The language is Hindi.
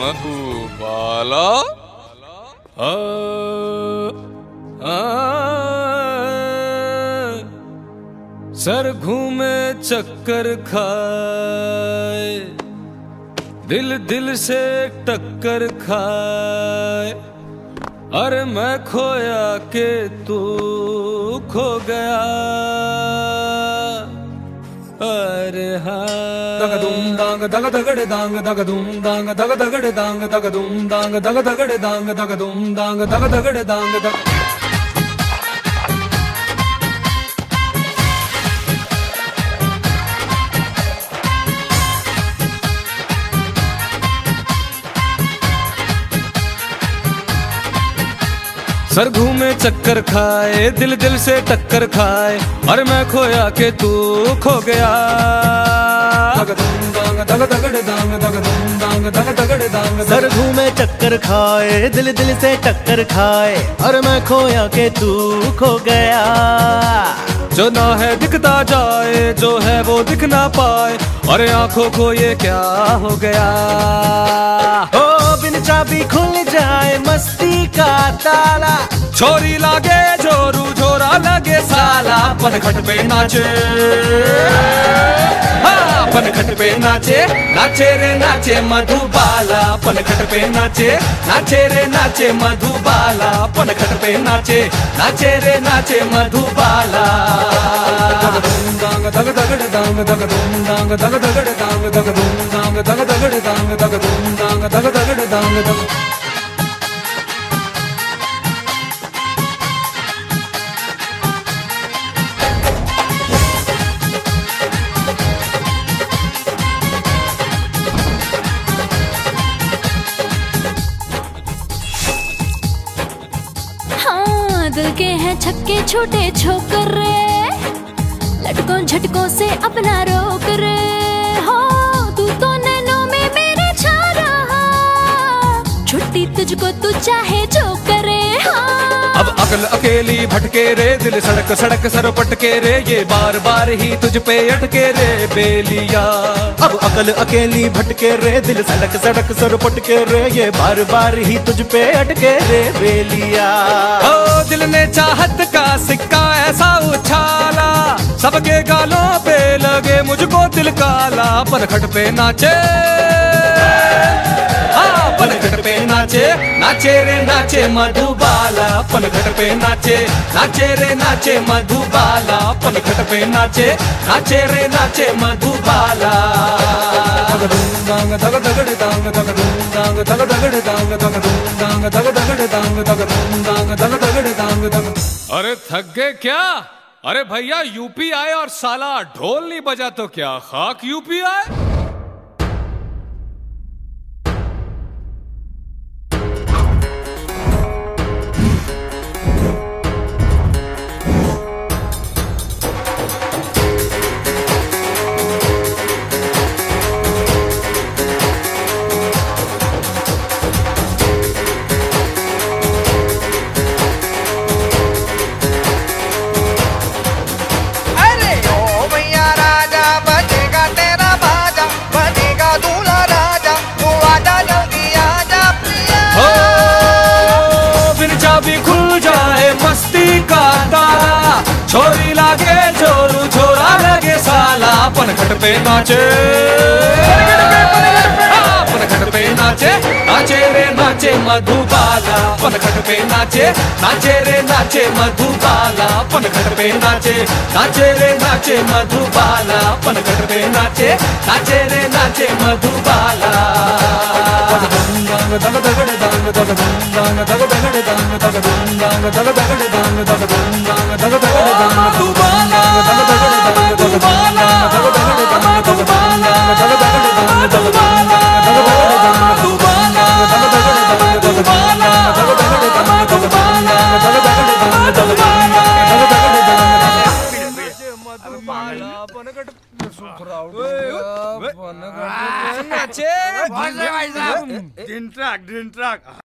मधुबाला आ, आ, सर घूमे चक्कर खाए। दिल दिल से टक्कर खाए। अरे मैं खोया के तू खो गया। अरे दग दूम दांग, दग दगड़ दांग, दग दूम दांग, दग दगड़ दांग, दग दूम दांग, दग दगड़ दांग, दग दूम दांग, दग दगड़ दांग, दग सर घूमे चक्कर खाए, दिल दिल से टक्कर खाए, और मैं खोया के तू खो गया। सर घूमे चक्कर खाए, दिल दिल से टक्कर खाए, और मैं खोया के तू खो गया। जो ना है दिखता जाए, जो है वो दिख ना पाए, और आँखों को ये क्या हो गया? हो भी खुल जाए मस्ती का ताला छोरी लागे जोरू जोरा लगे साला पनखट पे नाचे हाँ पनखट पे नाचे नाचे रे नाचे मधुबाला पनखट पे नाचे नाचे रे नाचे मधुबाला पनखट पे नाचे नाचे रे नाचे मधुबाला दग दग दग दग दग दग दग धगड़ दग दग दग दंग दम तो। हाँ, हैं छक्के छोटे छोकर। लटकों झटकों से अपना रोक रे। तुझको तू चाहे जो करे हाँ। अब अकल अकेली भटके रे, दिल सड़क सड़क सर पटके रे, ये बार बार ही तुझ पे अटके रे, बेलिया। अब अकल अकेली भटके रे, दिल सड़क सड़क सर पटके रे, ये बार बार ही तुझ पे अटके रे, बेलिया। ओ दिल ने चाहत का सिक्का ऐसा उछाला, सबके गालों पे लगे मुझको दिल काला पर खट पे नाचे। हाँ, नाचे नाचे रे, नाचे मधुबाला पलखट पे नाचे. नाचे रे, नाचे मधुबाला पलखट पे नाचे. नाचे रे, नाचे मधुबाला. अरे थक गए क्या? अरे भैया यूपी आए और साला ढोल नहीं बजा तो क्या? खाक यूपी आए పనకటపై నాచే పనకటపై నాచే నాచే రే నాచే మధుబాల పనకటపై నాచే నాచే రే నాచే మధుబాల పనకటపై నాచే నాచే రే నాచే మధుబాల పనకటపై నాచే నాచే రే నాచే మధుబాల దాంగ దగ దగడ దాంగ దగ దాంగ దగ దగడ దాంగ దగ దాంగ దగ దగడ దాంగ దగ దాంగ దగ దగడ దాంగ దగ దగడ దాంగ దగ దగడ దాంగ దగ దగడ దాంగ దగ దగడ ट्रक